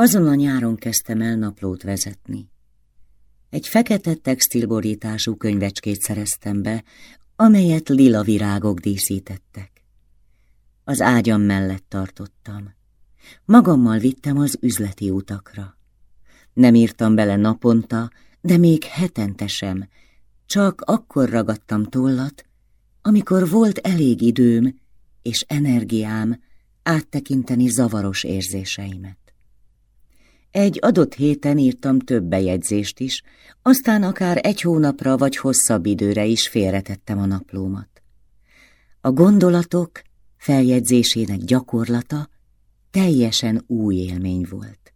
Azon a nyáron kezdtem el naplót vezetni. Egy fekete textilborítású könyvecskét szereztem be, amelyet lila virágok díszítettek. Az ágyam mellett tartottam. Magammal vittem az üzleti utakra. Nem írtam bele naponta, de még hetente sem, csak akkor ragadtam tollat, amikor volt elég időm és energiám áttekinteni zavaros érzéseimet. Egy adott héten írtam több bejegyzést is, aztán akár egy hónapra vagy hosszabb időre is félretettem a naplómat. A gondolatok feljegyzésének gyakorlata teljesen új élmény volt.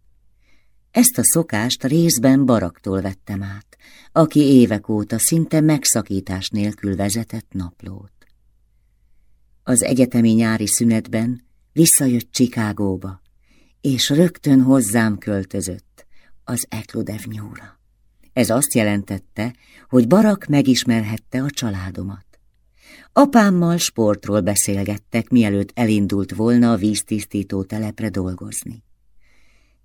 Ezt a szokást részben baraktól vettem át, aki évek óta szinte megszakítás nélkül vezetett naplót. Az egyetemi nyári szünetben visszajött Csikágóba, és rögtön hozzám költözött az Ekludevnyúra. Ez azt jelentette, hogy Barak megismerhette a családomat. Apámmal sportról beszélgettek, mielőtt elindult volna a víztisztító telepre dolgozni.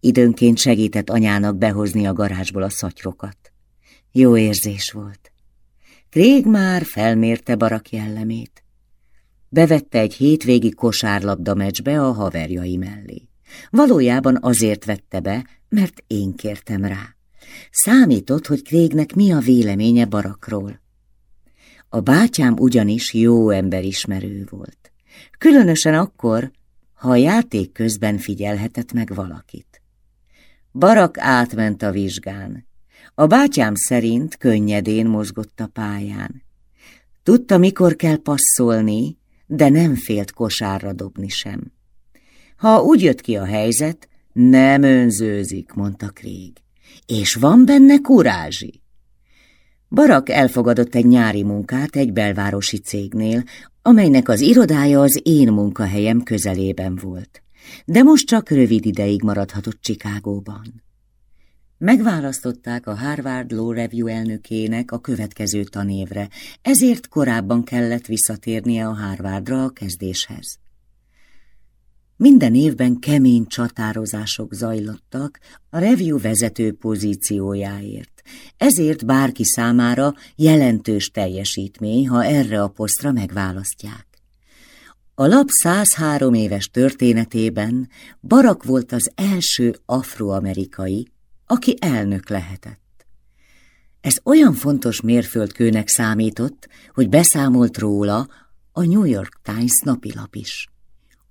Időnként segített anyának behozni a garázsból a szatyrokat. Jó érzés volt. Krég már felmérte Barak jellemét. Bevette egy hétvégi kosárlabda meccsbe a haverjai mellé. Valójában azért vette be, mert én kértem rá. Számított, hogy Krégnek mi a véleménye Barakról. A bátyám ugyanis jó emberismerő volt. Különösen akkor, ha a játék közben figyelhetett meg valakit. Barak átment a vizsgán. A bátyám szerint könnyedén mozgott a pályán. Tudta, mikor kell passzolni, de nem félt kosárra dobni sem. Ha úgy jött ki a helyzet, nem önzőzik, mondta Krég. És van benne kurázsi. Barak elfogadott egy nyári munkát egy belvárosi cégnél, amelynek az irodája az én munkahelyem közelében volt, de most csak rövid ideig maradhatott Csikágóban. Megválasztották a Harvard Law Review elnökének a következő tanévre, ezért korábban kellett visszatérnie a Harvardra a kezdéshez. Minden évben kemény csatározások zajlottak a review vezető pozíciójáért. Ezért bárki számára jelentős teljesítmény, ha erre a posztra megválasztják. A lap 103 éves történetében Barak volt az első afroamerikai, aki elnök lehetett. Ez olyan fontos mérföldkőnek számított, hogy beszámolt róla a New York Times napilap is.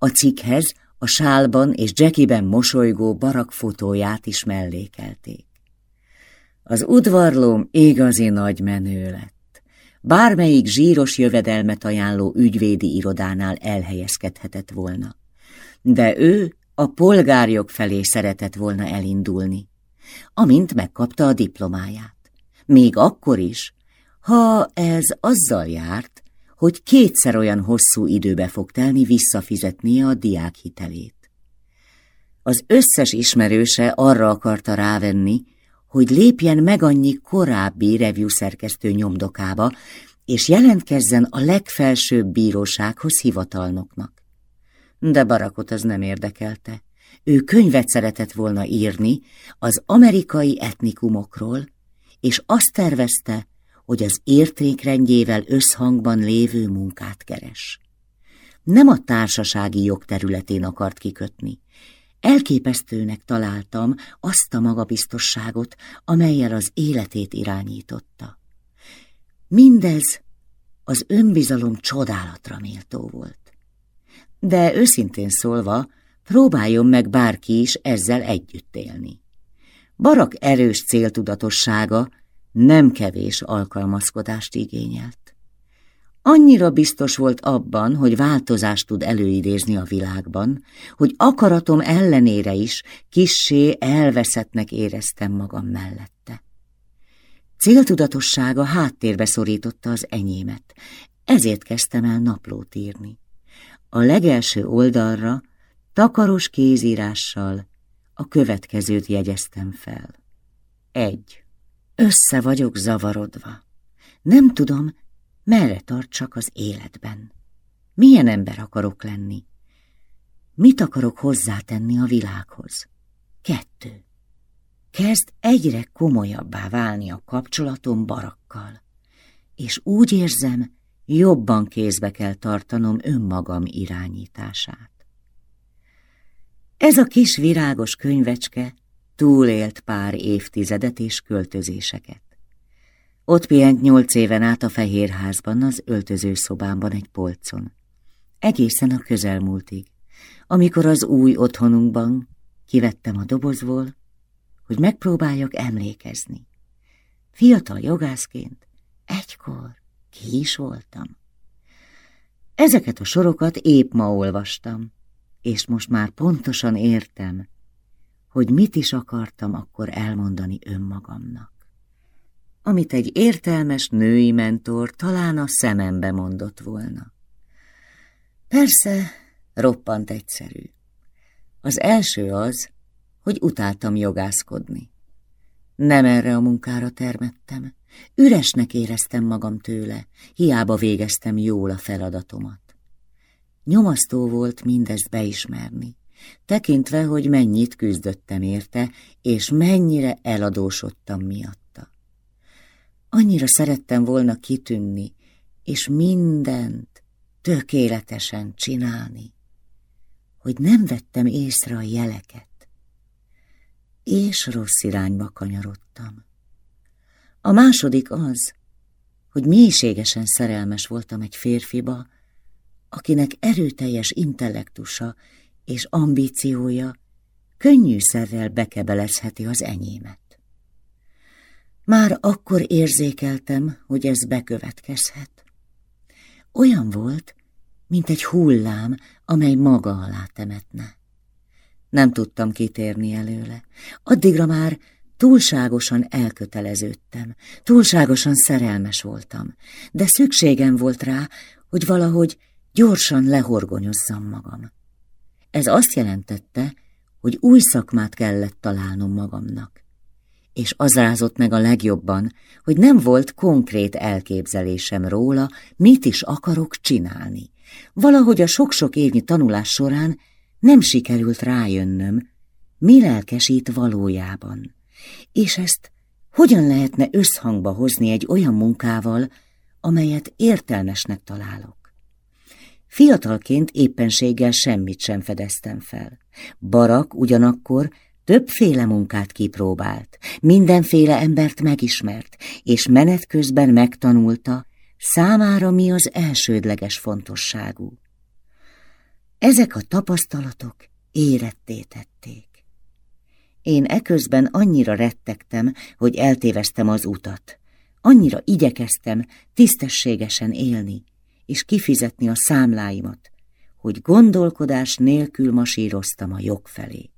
A cikkhez a sálban és Jackiben mosolygó barak fotóját is mellékelték. Az udvarlóm igazi nagy menő lett. Bármelyik zsíros jövedelmet ajánló ügyvédi irodánál elhelyezkedhetett volna. De ő a polgárjog felé szeretett volna elindulni, amint megkapta a diplomáját. Még akkor is, ha ez azzal járt, hogy kétszer olyan hosszú időbe fog telni visszafizetnie a diák hitelét. Az összes ismerőse arra akarta rávenni, hogy lépjen meg annyi korábbi review szerkesztő nyomdokába, és jelentkezzen a legfelsőbb bírósághoz hivatalnoknak. De Barakot az nem érdekelte. Ő könyvet szeretett volna írni az amerikai etnikumokról, és azt tervezte, hogy az értékrendjével összhangban lévő munkát keres. Nem a társasági jog területén akart kikötni. Elképesztőnek találtam azt a magabiztosságot, amelyel az életét irányította. Mindez az önbizalom csodálatra méltó volt. De őszintén szólva, próbáljon meg bárki is ezzel együtt élni. Barak erős céltudatossága nem kevés alkalmazkodást igényelt. Annyira biztos volt abban, hogy változást tud előidézni a világban, hogy akaratom ellenére is kissé elveszettnek éreztem magam mellette. Céltudatossága háttérbe szorította az enyémet, ezért kezdtem el naplót írni. A legelső oldalra takaros kézírással a következőt jegyeztem fel. Egy. Össze vagyok zavarodva. Nem tudom, merre tartsak az életben. Milyen ember akarok lenni? Mit akarok hozzátenni a világhoz? Kettő. Kezd egyre komolyabbá válni a kapcsolatom barakkal, és úgy érzem, jobban kézbe kell tartanom önmagam irányítását. Ez a kis virágos könyvecske túlélt pár évtizedet és költözéseket. Ott pihent nyolc éven át a fehérházban, az öltözőszobámban egy polcon. Egészen a közelmúltig, amikor az új otthonunkban kivettem a dobozból, hogy megpróbáljak emlékezni. Fiatal jogászként egykor ki is voltam. Ezeket a sorokat épp ma olvastam, és most már pontosan értem, hogy mit is akartam akkor elmondani önmagamnak. Amit egy értelmes női mentor talán a szemembe mondott volna. Persze, roppant egyszerű. Az első az, hogy utáltam jogászkodni. Nem erre a munkára termettem. Üresnek éreztem magam tőle, hiába végeztem jól a feladatomat. Nyomasztó volt mindezt beismerni, tekintve, hogy mennyit küzdöttem érte, és mennyire eladósodtam miatta. Annyira szerettem volna kitűnni, és mindent tökéletesen csinálni, hogy nem vettem észre a jeleket, és rossz irányba kanyarodtam. A második az, hogy mélységesen szerelmes voltam egy férfiba, akinek erőteljes intellektusa és ambíciója könnyűszerrel bekebelezheti az enyémet. Már akkor érzékeltem, hogy ez bekövetkezhet. Olyan volt, mint egy hullám, amely maga alá temetne. Nem tudtam kitérni előle. Addigra már túlságosan elköteleződtem, túlságosan szerelmes voltam, de szükségem volt rá, hogy valahogy gyorsan lehorgonyozzam magam. Ez azt jelentette, hogy új szakmát kellett találnom magamnak. És az rázott meg a legjobban, hogy nem volt konkrét elképzelésem róla, mit is akarok csinálni. Valahogy a sok-sok évnyi tanulás során nem sikerült rájönnöm, mi lelkesít valójában, és ezt hogyan lehetne összhangba hozni egy olyan munkával, amelyet értelmesnek találok. Fiatalként éppenséggel semmit sem fedeztem fel. Barak ugyanakkor többféle munkát kipróbált, mindenféle embert megismert, és menet közben megtanulta, számára mi az elsődleges fontosságú. Ezek a tapasztalatok éretté tették. Én eközben annyira rettegtem, hogy eltéveztem az utat. Annyira igyekeztem tisztességesen élni, és kifizetni a számláimat, hogy gondolkodás nélkül masíroztam a jog felé.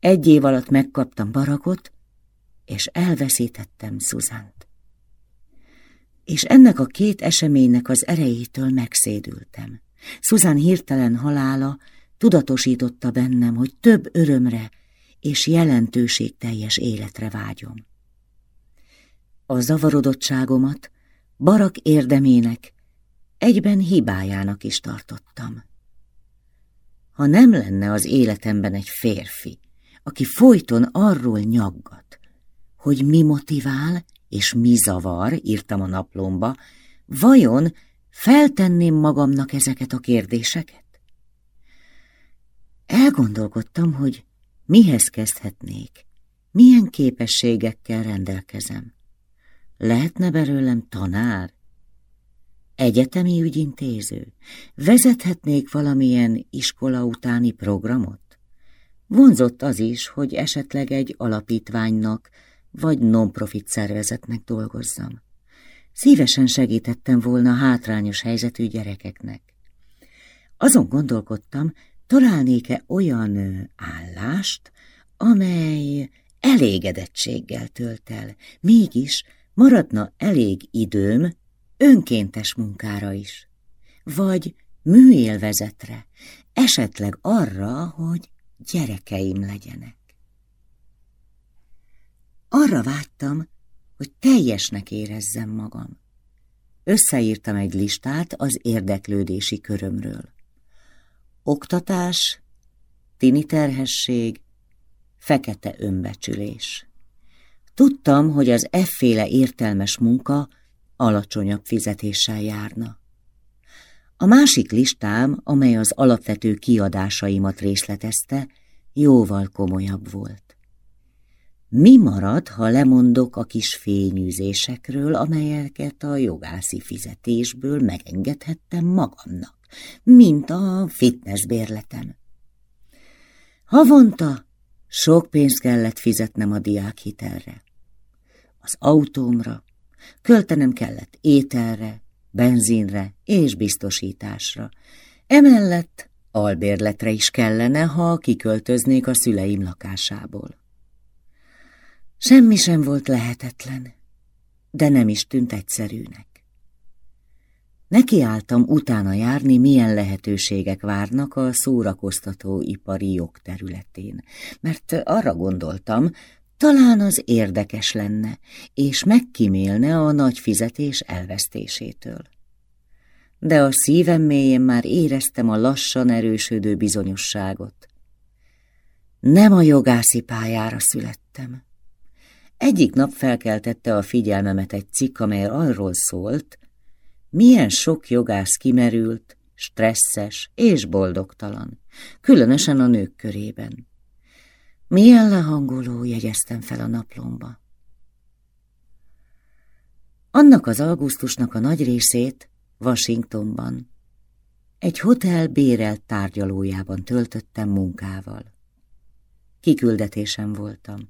Egy év alatt megkaptam barakot, és elveszítettem Szuzánt. És ennek a két eseménynek az erejétől megszédültem. Szuzán hirtelen halála tudatosította bennem, hogy több örömre és jelentőségteljes életre vágyom. A zavarodottságomat barak érdemének, egyben hibájának is tartottam. Ha nem lenne az életemben egy férfi, aki folyton arról nyaggat, hogy mi motivál és mi zavar, írtam a naplomba, vajon Feltenném magamnak ezeket a kérdéseket? Elgondolkodtam, hogy mihez kezdhetnék, milyen képességekkel rendelkezem. Lehetne belőlem tanár? Egyetemi ügyintéző? Vezethetnék valamilyen iskola utáni programot? Vonzott az is, hogy esetleg egy alapítványnak vagy non-profit szervezetnek dolgozzam. Szívesen segítettem volna hátrányos helyzetű gyerekeknek. Azon gondolkodtam, találnék-e olyan állást, amely elégedettséggel tölt el, mégis maradna elég időm önkéntes munkára is, vagy műélvezetre, esetleg arra, hogy gyerekeim legyenek. Arra vágytam, hogy teljesnek érezzem magam. Összeírtam egy listát az érdeklődési körömről. Oktatás, tini terhesség, fekete önbecsülés. Tudtam, hogy az efféle értelmes munka alacsonyabb fizetéssel járna. A másik listám, amely az alapvető kiadásaimat részletezte, jóval komolyabb volt. Mi marad, ha lemondok a kis fényűzésekről, amelyeket a jogászi fizetésből megengedhettem magamnak, mint a fitnessbérletem? Havonta sok pénzt kellett fizetnem a diákhitelre, az autómra, költenem kellett ételre, benzinre és biztosításra. Emellett albérletre is kellene, ha kiköltöznék a szüleim lakásából. Semmi sem volt lehetetlen, de nem is tűnt egyszerűnek. Nekiálltam utána járni, milyen lehetőségek várnak a szórakoztató ipari jog területén, mert arra gondoltam, talán az érdekes lenne, és megkímélne a nagy fizetés elvesztésétől. De a szívem mélyén már éreztem a lassan erősödő bizonyosságot. Nem a jogászi pályára születtem. Egyik nap felkeltette a figyelmemet egy cikk, amely arról szólt, milyen sok jogász kimerült, stresszes és boldogtalan, különösen a nők körében. Milyen lehangoló jegyeztem fel a naplomba. Annak az augusztusnak a nagy részét Washingtonban, egy hotel bérelt tárgyalójában töltöttem munkával. Kiküldetésem voltam.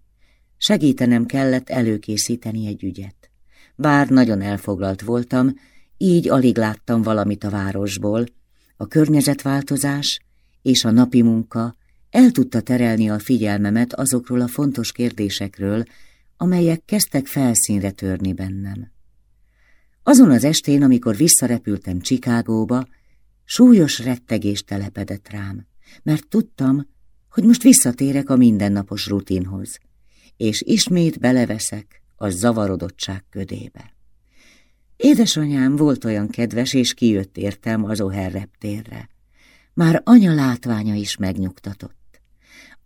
Segítenem kellett előkészíteni egy ügyet. Bár nagyon elfoglalt voltam, így alig láttam valamit a városból. A környezetváltozás és a napi munka el tudta terelni a figyelmemet azokról a fontos kérdésekről, amelyek kezdtek felszínre törni bennem. Azon az estén, amikor visszarepültem Csikágóba, súlyos rettegés telepedett rám, mert tudtam, hogy most visszatérek a mindennapos rutinhoz és ismét beleveszek a zavarodottság ködébe. Édesanyám volt olyan kedves, és kijött értem az Oher reptérre. Már anya látványa is megnyugtatott.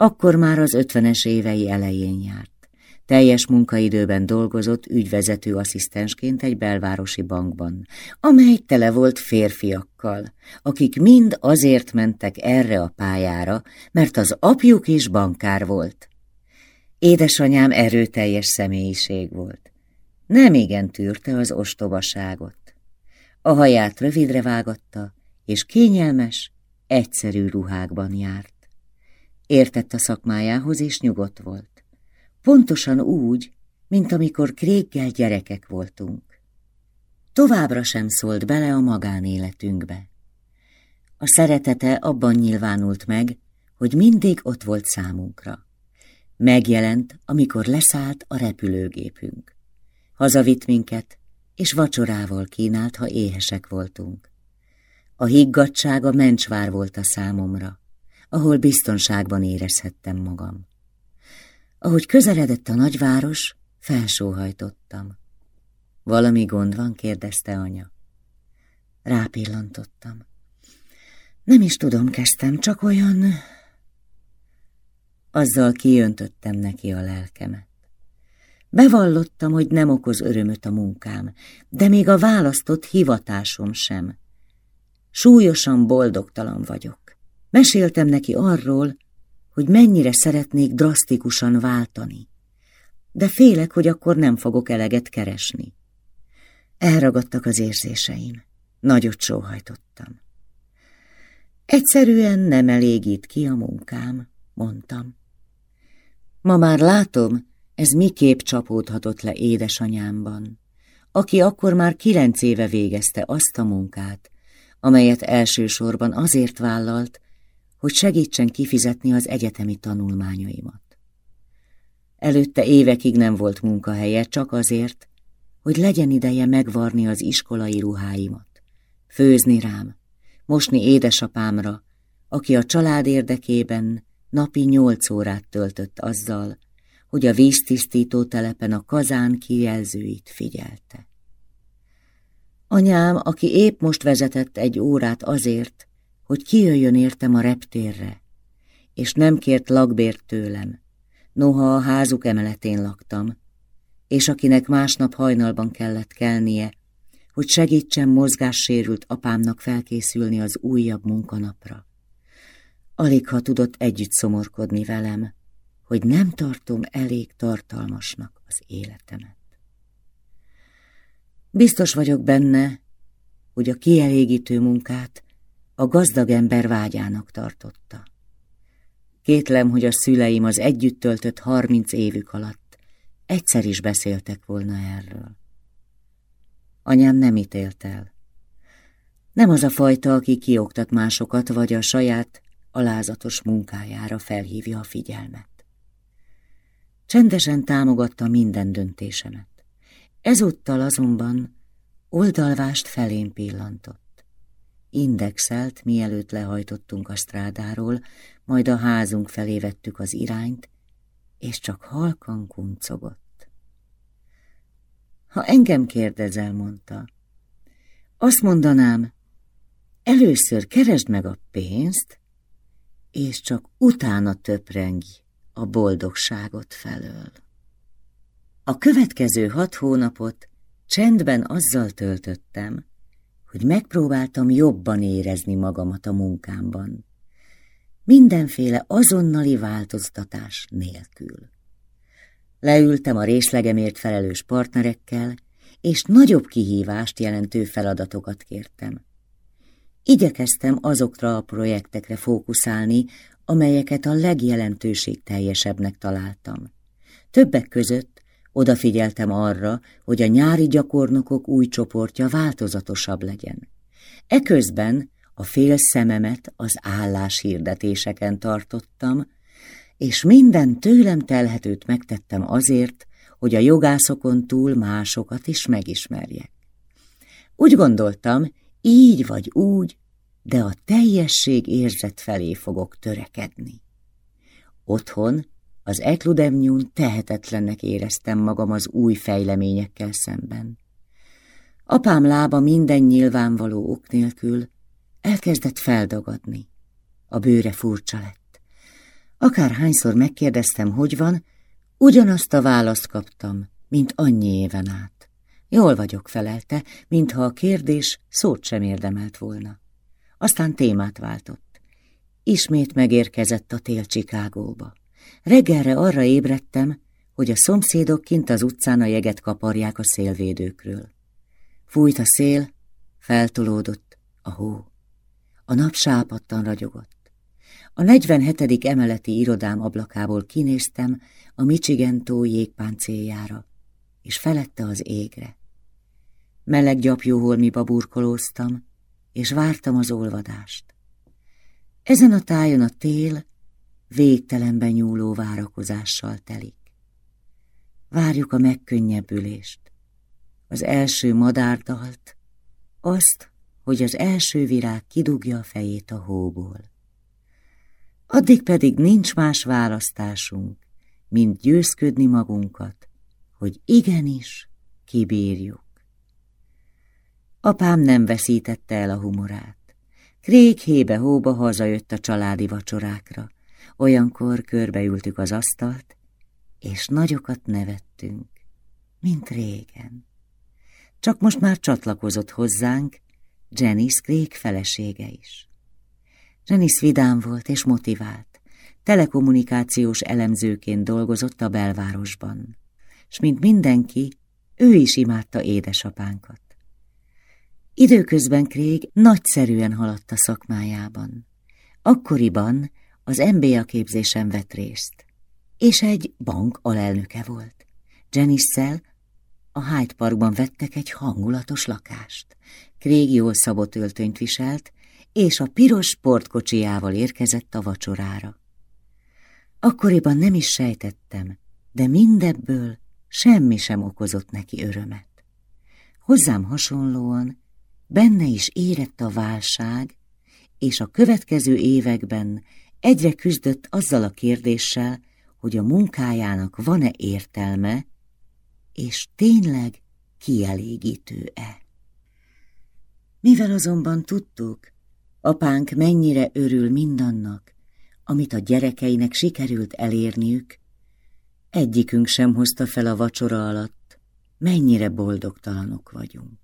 Akkor már az ötvenes évei elején járt. Teljes munkaidőben dolgozott ügyvezető asszisztensként egy belvárosi bankban, amely tele volt férfiakkal, akik mind azért mentek erre a pályára, mert az apjuk is bankár volt. Édesanyám erőteljes személyiség volt. Nem igen tűrte az ostobaságot. A haját rövidre vágatta, és kényelmes, egyszerű ruhákban járt. Értett a szakmájához, és nyugodt volt. Pontosan úgy, mint amikor Kréggel gyerekek voltunk. Továbbra sem szólt bele a magánéletünkbe. A szeretete abban nyilvánult meg, hogy mindig ott volt számunkra. Megjelent, amikor leszállt a repülőgépünk. Hazavitt minket, és vacsorával kínált, ha éhesek voltunk. A higgadtsága mencsvár volt a számomra, ahol biztonságban érezhettem magam. Ahogy közeledett a nagyváros, felsóhajtottam. Valami gond van? kérdezte anya. Rápillantottam. Nem is tudom, kezdtem, csak olyan azzal kiöntöttem neki a lelkemet. Bevallottam, hogy nem okoz örömöt a munkám, de még a választott hivatásom sem. Súlyosan boldogtalan vagyok. Meséltem neki arról, hogy mennyire szeretnék drasztikusan váltani, de félek, hogy akkor nem fogok eleget keresni. Elragadtak az érzéseim, nagyot sóhajtottam. Egyszerűen nem elégít ki a munkám, mondtam. Ma már látom, ez miképp csapódhatott le édesanyámban, aki akkor már kilenc éve végezte azt a munkát, amelyet elsősorban azért vállalt, hogy segítsen kifizetni az egyetemi tanulmányaimat. Előtte évekig nem volt munkahelye, csak azért, hogy legyen ideje megvarni az iskolai ruháimat, főzni rám, mosni édesapámra, aki a család érdekében Napi nyolc órát töltött azzal, hogy a víztisztító telepen a kazán kijelzőit figyelte. Anyám, aki épp most vezetett egy órát azért, hogy kijöjjön értem a reptérre, és nem kért lakbért tőlem, Noha a házuk emeletén laktam, és akinek másnap hajnalban kellett kelnie, hogy segítsen mozgássérült apámnak felkészülni az újabb munkanapra. Alig ha tudott együtt szomorkodni velem, hogy nem tartom elég tartalmasnak az életemet. Biztos vagyok benne, hogy a kielégítő munkát a gazdag ember vágyának tartotta. Kétlem, hogy a szüleim az együtt töltött harminc évük alatt egyszer is beszéltek volna erről. Anyám nem ítélt el. Nem az a fajta, aki kioktat másokat, vagy a saját alázatos munkájára felhívja a figyelmet. Csendesen támogatta minden döntésemet. Ezúttal azonban oldalvást felén pillantott. Indexelt, mielőtt lehajtottunk a strádáról, majd a házunk felé vettük az irányt, és csak halkan kuncogott. Ha engem kérdezel, mondta, azt mondanám, először keresd meg a pénzt, és csak utána töprengj a boldogságot felől. A következő hat hónapot csendben azzal töltöttem, hogy megpróbáltam jobban érezni magamat a munkámban. Mindenféle azonnali változtatás nélkül. Leültem a részlegemért felelős partnerekkel, és nagyobb kihívást jelentő feladatokat kértem. Igyekeztem azokra a projektekre fókuszálni, amelyeket a legjelentőségteljesebbnek találtam. Többek között odafigyeltem arra, hogy a nyári gyakornokok új csoportja változatosabb legyen. Eközben a fél szememet az álláshirdetéseken tartottam, és minden tőlem telhetőt megtettem azért, hogy a jogászokon túl másokat is megismerjek. Úgy gondoltam, így vagy úgy, de a teljesség érzet felé fogok törekedni. Otthon, az Ekludemnyún tehetetlennek éreztem magam az új fejleményekkel szemben. Apám lába minden nyilvánvaló ok nélkül elkezdett feldagadni. A bőre furcsa lett. Akárhányszor megkérdeztem, hogy van, ugyanazt a választ kaptam, mint annyi éven át. Jól vagyok, felelte, mintha a kérdés szót sem érdemelt volna. Aztán témát váltott. Ismét megérkezett a tél Csikágóba. Reggelre arra ébredtem, hogy a szomszédok kint az utcán a jeget kaparják a szélvédőkről. Fújt a szél, feltolódott a hó. A nap sápadtan ragyogott. A 47. emeleti irodám ablakából kinéztem a Michigan tó jégpáncéljára, és felette az égre. Meleg gyapjóholmiba burkolóztam, és vártam az olvadást. Ezen a tájon a tél végtelenben nyúló várakozással telik. Várjuk a megkönnyebbülést, az első madárdalt, azt, hogy az első virág kidugja a fejét a hóból. Addig pedig nincs más választásunk, mint győzködni magunkat, hogy igenis kibírjuk. Apám nem veszítette el a humorát. Krég hébe-hóba hazajött a családi vacsorákra. Olyankor körbeültük az asztalt, és nagyokat nevettünk, mint régen. Csak most már csatlakozott hozzánk Janice Craig felesége is. Janice vidám volt és motivált, telekommunikációs elemzőként dolgozott a belvárosban, és mint mindenki, ő is imádta édesapánkat. Időközben Craig nagyszerűen haladt a szakmájában. Akkoriban az MBA képzésen vett részt, és egy bank alelnöke volt. Janice-szel a Hyde Parkban vettek egy hangulatos lakást. Craig jól szabott öltönyt viselt, és a piros sportkocsijával érkezett a vacsorára. Akkoriban nem is sejtettem, de mindebből semmi sem okozott neki örömet. Hozzám hasonlóan benne is érett a válság, és a következő években egyre küzdött azzal a kérdéssel, hogy a munkájának van-e értelme, és tényleg kielégítő-e. Mivel azonban tudtuk, apánk mennyire örül mindannak, amit a gyerekeinek sikerült elérniük, Egyikünk sem hozta fel a vacsora alatt, mennyire boldogtalanok vagyunk.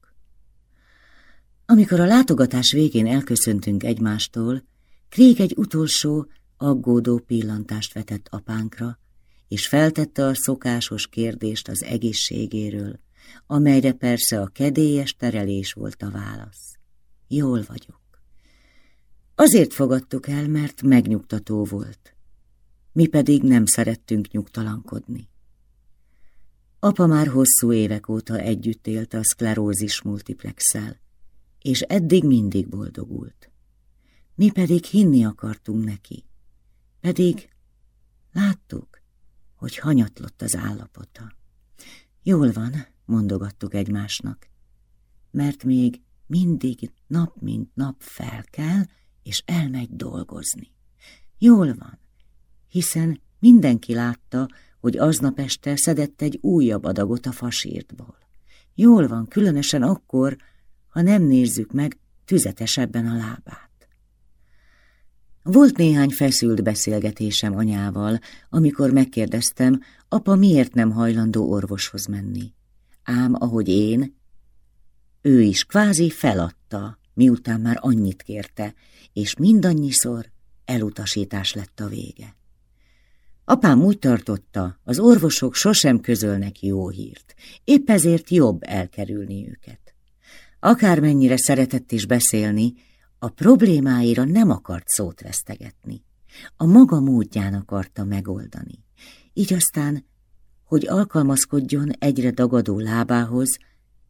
Amikor a látogatás végén elköszöntünk egymástól, Krég egy utolsó, aggódó pillantást vetett apánkra, és feltette a szokásos kérdést az egészségéről, amelyre persze a kedélyes terelés volt a válasz. Jól vagyok. Azért fogadtuk el, mert megnyugtató volt. Mi pedig nem szerettünk nyugtalankodni. Apa már hosszú évek óta együtt élt a szklerózis multiplexel, és eddig mindig boldogult. Mi pedig hinni akartunk neki, pedig láttuk, hogy hanyatlott az állapota. Jól van, mondogattuk egymásnak, mert még mindig nap mint nap fel kell, és elmegy dolgozni. Jól van, hiszen mindenki látta, hogy aznap este szedett egy újabb adagot a fasírtból. Jól van, különösen akkor, ha nem nézzük meg tüzetesebben a lábát. Volt néhány feszült beszélgetésem anyával, amikor megkérdeztem, apa miért nem hajlandó orvoshoz menni. Ám ahogy én, ő is kvázi feladta, miután már annyit kérte, és mindannyiszor elutasítás lett a vége. Apám úgy tartotta, az orvosok sosem közölnek jó hírt, épp ezért jobb elkerülni őket. Akármennyire szeretett is beszélni, a problémáira nem akart szót vesztegetni. A maga módján akarta megoldani. Így aztán, hogy alkalmazkodjon egyre dagadó lábához,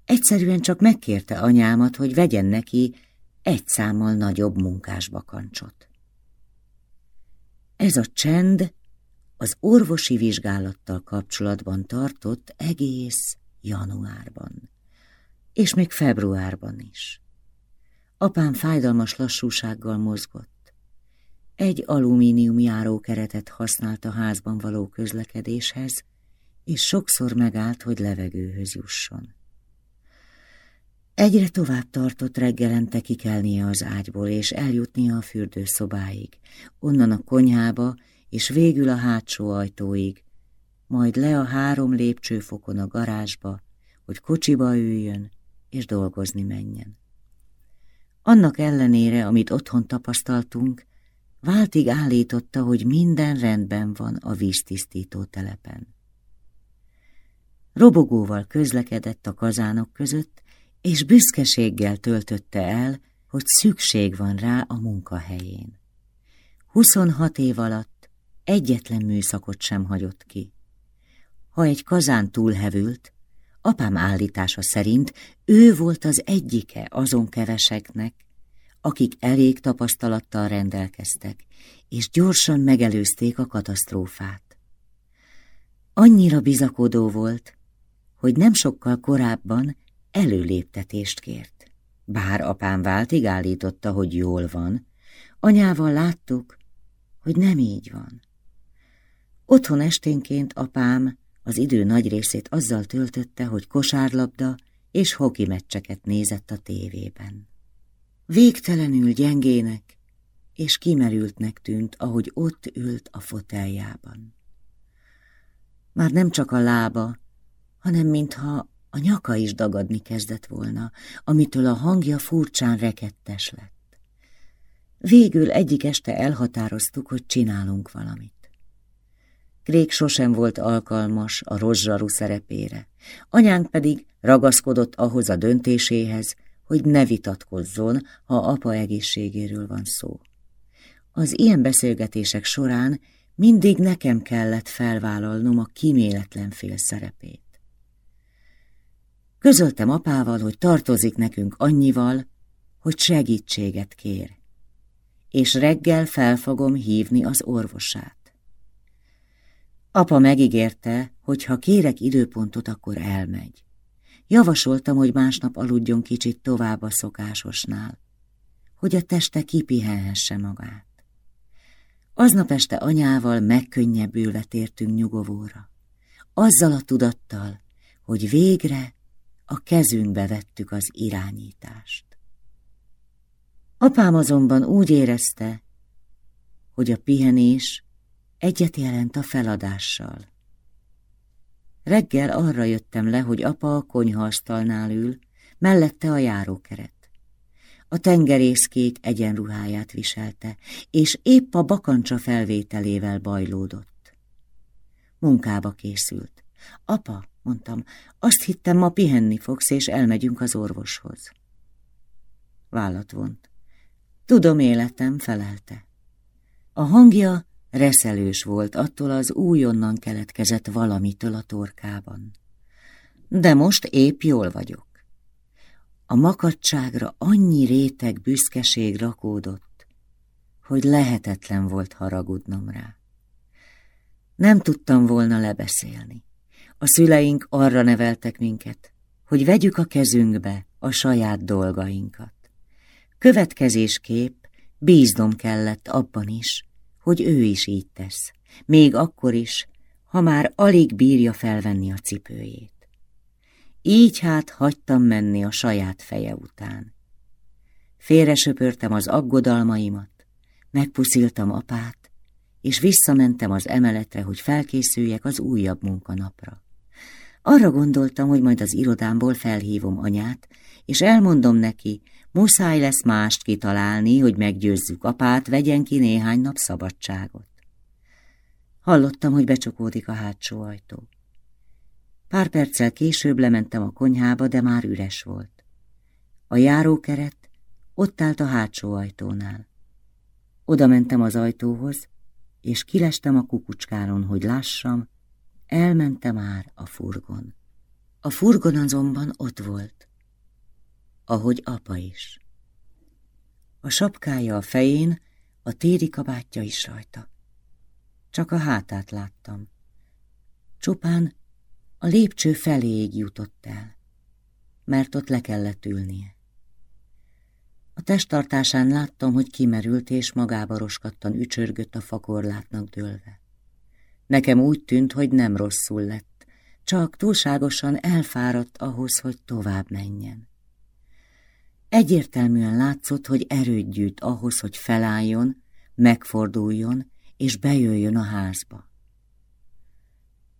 egyszerűen csak megkérte anyámat, hogy vegyen neki egy számmal nagyobb munkásbakancsot. Ez a csend az orvosi vizsgálattal kapcsolatban tartott egész januárban, és még februárban is. Apám fájdalmas lassúsággal mozgott. Egy alumínium járókeretet használt a házban való közlekedéshez, és sokszor megállt, hogy levegőhöz jusson. Egyre tovább tartott reggelente kikelnie az ágyból, és eljutnia a fürdőszobáig, onnan a konyhába, és végül a hátsó ajtóig, majd le a három lépcsőfokon a garázsba, hogy kocsiba üljön, és dolgozni menjen. Annak ellenére, amit otthon tapasztaltunk, váltig állította, hogy minden rendben van a víztisztító telepen. Robogóval közlekedett a kazánok között, és büszkeséggel töltötte el, hogy szükség van rá a munkahelyén. 26 év alatt egyetlen műszakot sem hagyott ki. Ha egy kazán túlhevült, Apám állítása szerint ő volt az egyike azon keveseknek, akik elég tapasztalattal rendelkeztek, és gyorsan megelőzték a katasztrófát. Annyira bizakodó volt, hogy nem sokkal korábban előléptetést kért. Bár apám váltig állította, hogy jól van, anyával láttuk, hogy nem így van. Otthon esténként apám az idő nagy részét azzal töltötte, hogy kosárlabda és hoki meccseket nézett a tévében. Végtelenül gyengének és kimerültnek tűnt, ahogy ott ült a foteljában. Már nem csak a lába, hanem mintha a nyaka is dagadni kezdett volna, amitől a hangja furcsán rekettes lett. Végül egyik este elhatároztuk, hogy csinálunk valamit. Krék sosem volt alkalmas a rozsarú szerepére, anyánk pedig ragaszkodott ahhoz a döntéséhez, hogy ne vitatkozzon, ha apa egészségéről van szó. Az ilyen beszélgetések során mindig nekem kellett felvállalnom a kíméletlen fél szerepét. Közöltem apával, hogy tartozik nekünk annyival, hogy segítséget kér, és reggel fel fogom hívni az orvosát. Apa megígérte, hogy ha kérek időpontot, akkor elmegy. Javasoltam, hogy másnap aludjon kicsit tovább a szokásosnál, hogy a teste kipihenhesse magát. Aznap este anyával megkönnyebbülve tértünk nyugovóra, azzal a tudattal, hogy végre a kezünkbe vettük az irányítást. Apám azonban úgy érezte, hogy a pihenés egyet jelent a feladással. Reggel arra jöttem le, hogy apa a konyhaasztalnál ül, mellette a járókeret. A tengerészkék egyenruháját viselte, és épp a bakancsa felvételével bajlódott. Munkába készült. Apa, mondtam, azt hittem, ma pihenni fogsz, és elmegyünk az orvoshoz. Vállat vont. Tudom, életem, felelte. A hangja reszelős volt attól az újonnan keletkezett valamitől a torkában. De most épp jól vagyok. A makadságra annyi réteg büszkeség rakódott, hogy lehetetlen volt haragudnom rá. Nem tudtam volna lebeszélni. A szüleink arra neveltek minket, hogy vegyük a kezünkbe a saját dolgainkat. Következésképp bíznom kellett abban is, hogy ő is így tesz, még akkor is, ha már alig bírja felvenni a cipőjét. Így hát hagytam menni a saját feje után. Félresöpörtem az aggodalmaimat, megpusziltam apát, és visszamentem az emeletre, hogy felkészüljek az újabb munkanapra. Arra gondoltam, hogy majd az irodámból felhívom anyát, és elmondom neki, muszáj lesz mást kitalálni, hogy meggyőzzük apát, vegyen ki néhány nap szabadságot. Hallottam, hogy becsukódik a hátsó ajtó. Pár perccel később lementem a konyhába, de már üres volt. A járókeret ott állt a hátsó ajtónál. Oda mentem az ajtóhoz, és kilestem a kukucskáron, hogy lássam, elmente már a furgon. A furgon azonban ott volt, ahogy apa is. A sapkája a fején, a téri kabátja is rajta. Csak a hátát láttam. Csupán a lépcső feléig jutott el, mert ott le kellett ülnie. A testtartásán láttam, hogy kimerült és magába roskattan ücsörgött a fakorlátnak dőlve. Nekem úgy tűnt, hogy nem rosszul lett, csak túlságosan elfáradt ahhoz, hogy tovább menjen. Egyértelműen látszott, hogy erőt gyűjt ahhoz, hogy felálljon, megforduljon és bejöjjön a házba.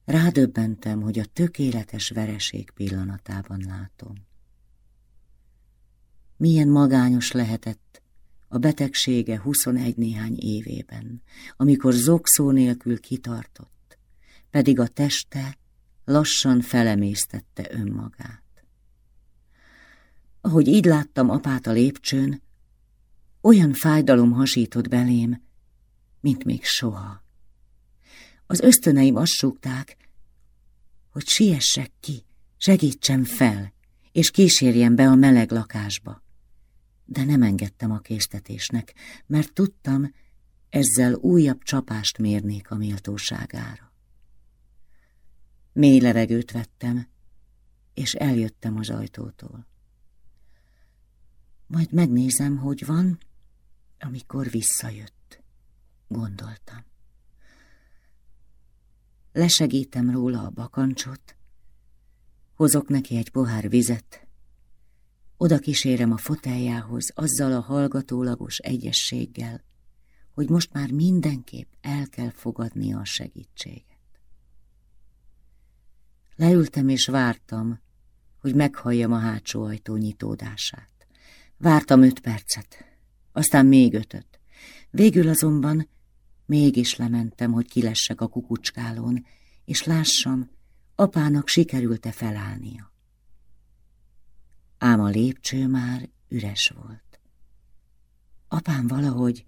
Rádöbbentem, hogy a tökéletes vereség pillanatában látom. Milyen magányos lehetett a betegsége 21 néhány évében, amikor zokszó nélkül kitartott, pedig a teste lassan felemésztette önmagát. Ahogy így láttam apát a lépcsőn, olyan fájdalom hasított belém, mint még soha. Az ösztöneim azt súgták, hogy siessek ki, segítsem fel, és kísérjem be a meleg lakásba. De nem engedtem a késztetésnek, mert tudtam, ezzel újabb csapást mérnék a méltóságára. Mély levegőt vettem, és eljöttem az ajtótól. Majd megnézem, hogy van, amikor visszajött, gondoltam. Lesegítem róla a bakancsot, hozok neki egy pohár vizet, oda kísérem a foteljához azzal a hallgatólagos egyességgel, hogy most már mindenképp el kell fogadnia a segítséget. Leültem és vártam, hogy meghalljam a hátsó ajtó nyitódását. Vártam öt percet, aztán még ötöt. Végül azonban Mégis lementem, hogy kilessek a kukucskálón, és lássam, apának sikerült-e felállnia. Ám a lépcső már üres volt. Apám valahogy,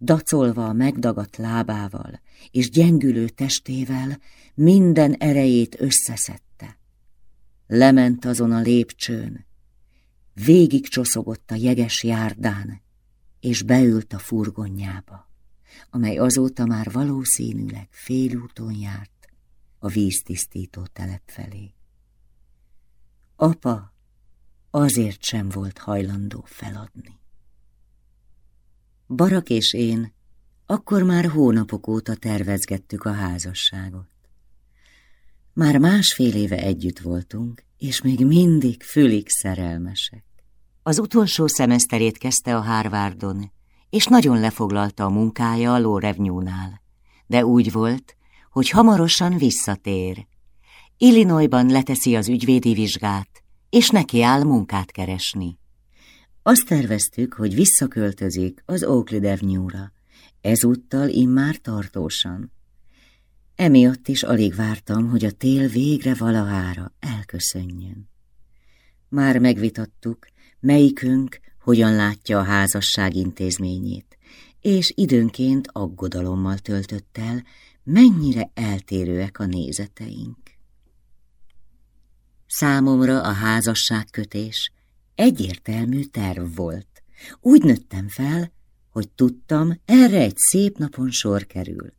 dacolva a megdagadt lábával és gyengülő testével, minden erejét összeszedte. Lement azon a lépcsőn, végig csoszogott a jeges járdán, és beült a furgonjába amely azóta már valószínűleg félúton járt a víztisztító telep felé. Apa azért sem volt hajlandó feladni. Barak és én akkor már hónapok óta tervezgettük a házasságot. Már másfél éve együtt voltunk, és még mindig fülig szerelmesek. Az utolsó szemeszterét kezdte a Harvardon, és nagyon lefoglalta a munkája a Lórevnyúnál. De úgy volt, hogy hamarosan visszatér, Illinoisban leteszi az ügyvédi vizsgát, és neki áll munkát keresni. Azt terveztük, hogy visszaköltözik az Oakley Avenue-ra, ezúttal immár tartósan. Emiatt is alig vártam, hogy a tél végre valahára elköszönjön. Már megvitattuk, melyikünk hogyan látja a házasság intézményét, és időnként aggodalommal töltött el, mennyire eltérőek a nézeteink. Számomra a házasságkötés egyértelmű terv volt. Úgy nőttem fel, hogy tudtam, erre egy szép napon sor kerül,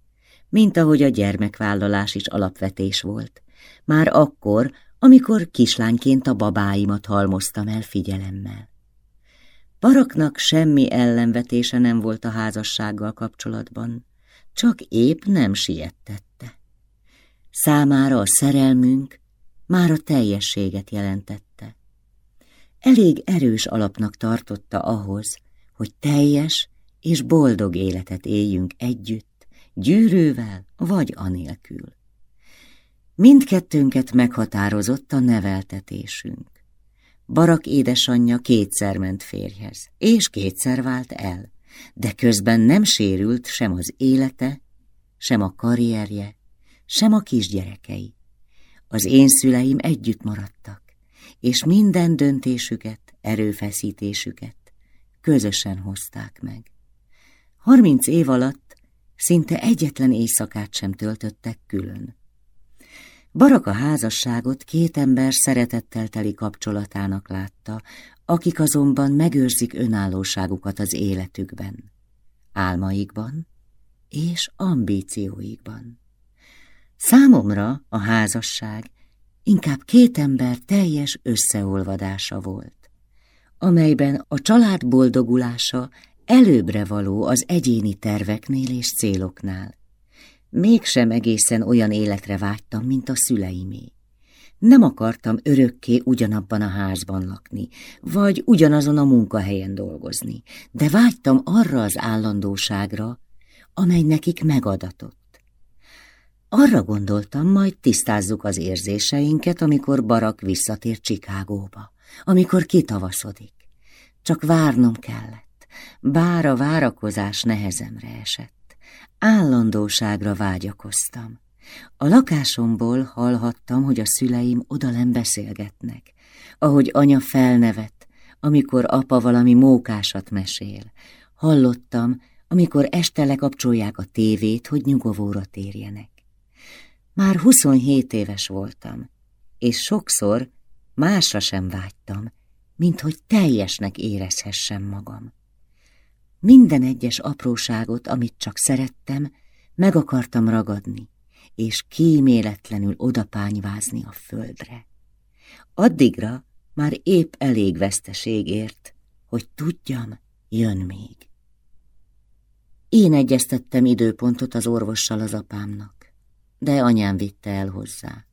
mint ahogy a gyermekvállalás is alapvetés volt. Már akkor, amikor kislányként a babáimat halmoztam el figyelemmel. Baraknak semmi ellenvetése nem volt a házassággal kapcsolatban, csak épp nem siettette. Számára a szerelmünk már a teljességet jelentette. Elég erős alapnak tartotta ahhoz, hogy teljes és boldog életet éljünk együtt, gyűrűvel vagy anélkül. Mindkettőnket meghatározott a neveltetésünk. Barak édesanyja kétszer ment férjhez, és kétszer vált el, de közben nem sérült sem az élete, sem a karrierje, sem a kisgyerekei. Az én szüleim együtt maradtak, és minden döntésüket, erőfeszítésüket közösen hozták meg. Harminc év alatt szinte egyetlen éjszakát sem töltöttek külön. Barak a házasságot két ember szeretettel teli kapcsolatának látta, akik azonban megőrzik önállóságukat az életükben, álmaikban és ambícióikban. Számomra a házasság inkább két ember teljes összeolvadása volt, amelyben a család boldogulása előbbre való az egyéni terveknél és céloknál. Mégsem egészen olyan életre vágytam, mint a szüleimé. Nem akartam örökké ugyanabban a házban lakni, vagy ugyanazon a munkahelyen dolgozni, de vágytam arra az állandóságra, amely nekik megadatott. Arra gondoltam, majd tisztázzuk az érzéseinket, amikor Barak visszatér Csikágóba, amikor kitavaszodik. Csak várnom kellett, bár a várakozás nehezemre esett. Állandóságra vágyakoztam. A lakásomból hallhattam, hogy a szüleim odalem beszélgetnek, ahogy anya felnevet, amikor apa valami mókásat mesél. Hallottam, amikor este lekapcsolják a tévét, hogy nyugovóra térjenek. Már 27 éves voltam, és sokszor másra sem vágytam, mint hogy teljesnek érezhessem magam. Minden egyes apróságot, amit csak szerettem, meg akartam ragadni, és kíméletlenül odapányvázni a földre. Addigra már épp elég veszteség ért, hogy tudjam, jön még. Én egyeztettem időpontot az orvossal az apámnak, de anyám vitte el hozzá.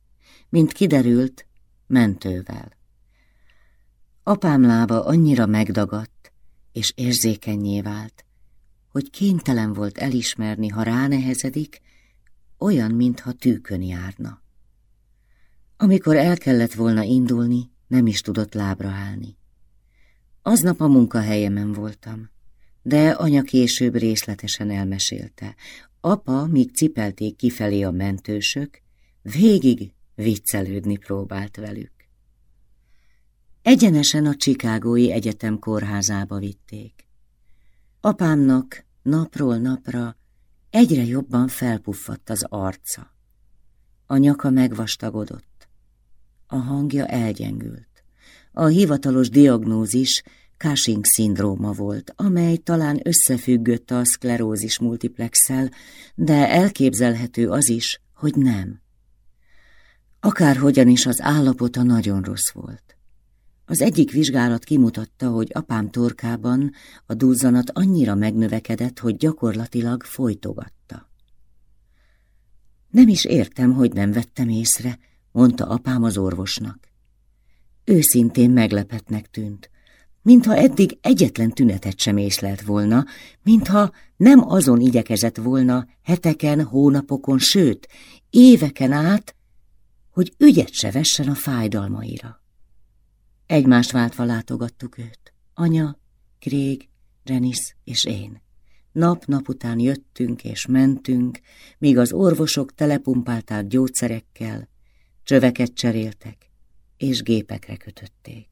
Mint kiderült, mentővel. Apám lába annyira megdagadt, és érzékenyé vált, hogy kénytelen volt elismerni, ha ránehezedik, olyan, mintha tűkön járna. Amikor el kellett volna indulni, nem is tudott lábra állni. Aznap a munkahelyemen voltam, de anya később részletesen elmesélte. Apa, míg cipelték kifelé a mentősök, végig viccelődni próbált velük. Egyenesen a Csikágói Egyetem kórházába vitték. Apámnak napról napra egyre jobban felpuffadt az arca. A nyaka megvastagodott. A hangja elgyengült. A hivatalos diagnózis Cushing szindróma volt, amely talán összefüggött a szklerózis multiplexel, de elképzelhető az is, hogy nem. Akárhogyan is az állapota nagyon rossz volt. Az egyik vizsgálat kimutatta, hogy apám torkában a duzzanat annyira megnövekedett, hogy gyakorlatilag folytogatta. Nem is értem, hogy nem vettem észre, mondta apám az orvosnak. Őszintén meglepetnek tűnt, mintha eddig egyetlen tünetet sem észlelt volna, mintha nem azon igyekezett volna heteken, hónapokon, sőt, éveken át, hogy ügyet se vessen a fájdalmaira. Egymást váltva látogattuk őt. Anya, Krég, Renis és én. Nap-nap után jöttünk és mentünk, míg az orvosok telepumpálták gyógyszerekkel, csöveket cseréltek, és gépekre kötötték.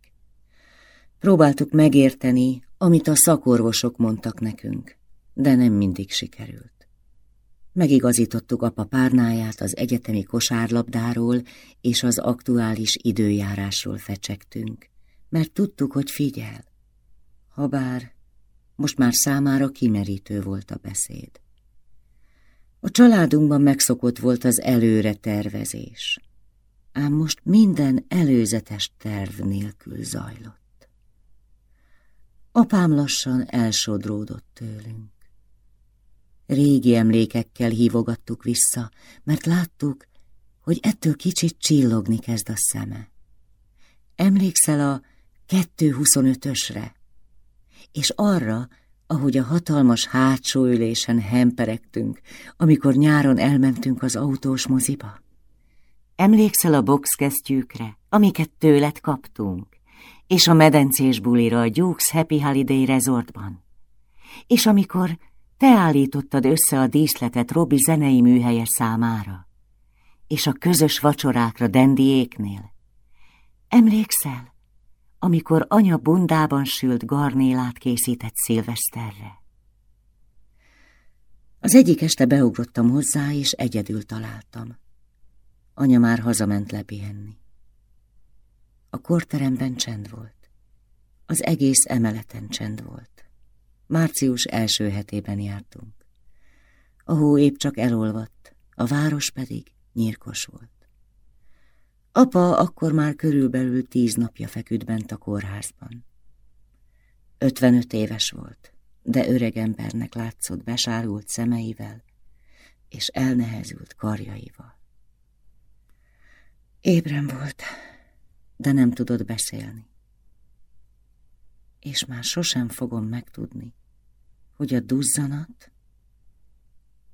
Próbáltuk megérteni, amit a szakorvosok mondtak nekünk, de nem mindig sikerült. Megigazítottuk apa párnáját az egyetemi kosárlabdáról és az aktuális időjárásról fecsegtünk, mert tudtuk, hogy figyel. Habár most már számára kimerítő volt a beszéd. A családunkban megszokott volt az előre tervezés, ám most minden előzetes terv nélkül zajlott. Apám lassan elsodródott tőlünk. Régi emlékekkel hívogattuk vissza, mert láttuk, hogy ettől kicsit csillogni kezd a szeme. Emlékszel a 225-ösre? és arra, ahogy a hatalmas hátsó ülésen hemperegtünk, amikor nyáron elmentünk az autós moziba? Emlékszel a boxkesztyűkre, amiket tőled kaptunk, és a medencés bulira a Dukes Happy Holiday Resortban? És amikor te állítottad össze a díszletet Robi zenei műhelye számára, és a közös vacsorákra Dendiéknél? Emlékszel? amikor anya bundában sült garnélát készített szilveszterre. Az egyik este beugrottam hozzá, és egyedül találtam. Anya már hazament lepihenni. A korteremben csend volt. Az egész emeleten csend volt. Március első hetében jártunk. A hó épp csak elolvadt, a város pedig nyírkos volt. Apa akkor már körülbelül tíz napja feküdt bent a kórházban. Ötvenöt éves volt, de öreg embernek látszott besárult szemeivel és elnehezült karjaival. Ébren volt, de nem tudott beszélni. És már sosem fogom megtudni, hogy a duzzanat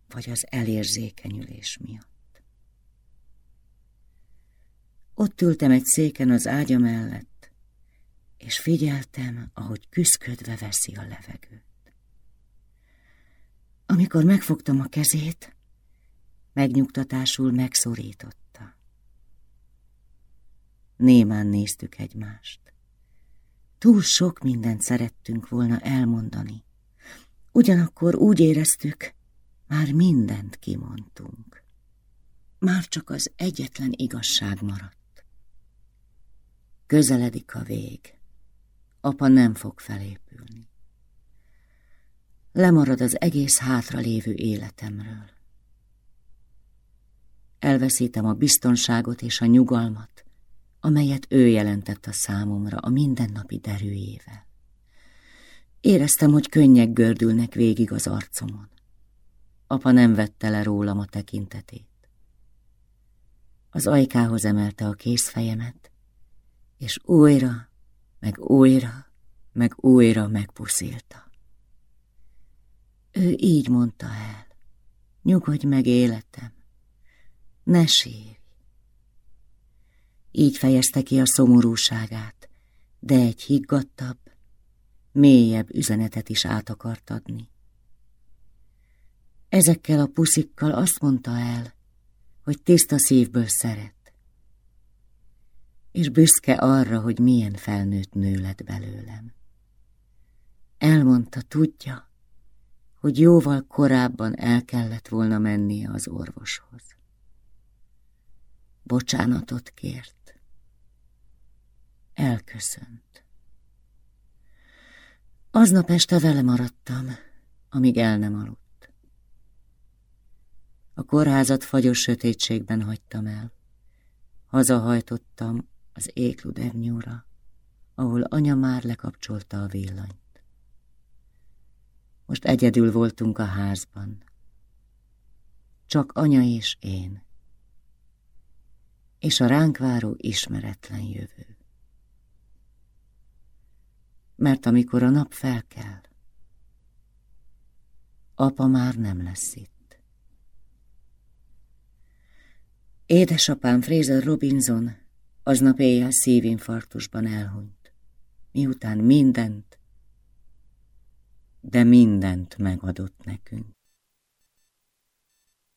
vagy az elérzékenyülés miatt. Ott ültem egy széken az ágya mellett, és figyeltem, ahogy küszködve veszi a levegőt. Amikor megfogtam a kezét, megnyugtatásul megszorította. Némán néztük egymást. Túl sok mindent szerettünk volna elmondani. Ugyanakkor úgy éreztük, már mindent kimondtunk. Már csak az egyetlen igazság maradt. Közeledik a vég. Apa nem fog felépülni. Lemarad az egész hátra lévő életemről. Elveszítem a biztonságot és a nyugalmat, amelyet ő jelentett a számomra a mindennapi derűjével. Éreztem, hogy könnyek gördülnek végig az arcomon. Apa nem vette le rólam a tekintetét. Az ajkához emelte a kézfejemet, és újra, meg újra, meg újra megpuszilta. Ő így mondta el, nyugodj meg életem, ne sírj. Így fejezte ki a szomorúságát, de egy higgadtabb, mélyebb üzenetet is át akart adni. Ezekkel a puszikkal azt mondta el, hogy tiszta szívből szeret és büszke arra, hogy milyen felnőtt nő lett belőlem. Elmondta, tudja, hogy jóval korábban el kellett volna mennie az orvoshoz. Bocsánatot kért. Elköszönt. Aznap este vele maradtam, amíg el nem aludt. A kórházat fagyos sötétségben hagytam el. Hazahajtottam az ékludernyúra, ahol anya már lekapcsolta a villanyt. Most egyedül voltunk a házban. Csak anya és én. És a ránk váró ismeretlen jövő. Mert amikor a nap felkel, apa már nem lesz itt. Édesapám Fraser Robinson aznap éjjel szívinfarktusban elhunyt, miután mindent, de mindent megadott nekünk.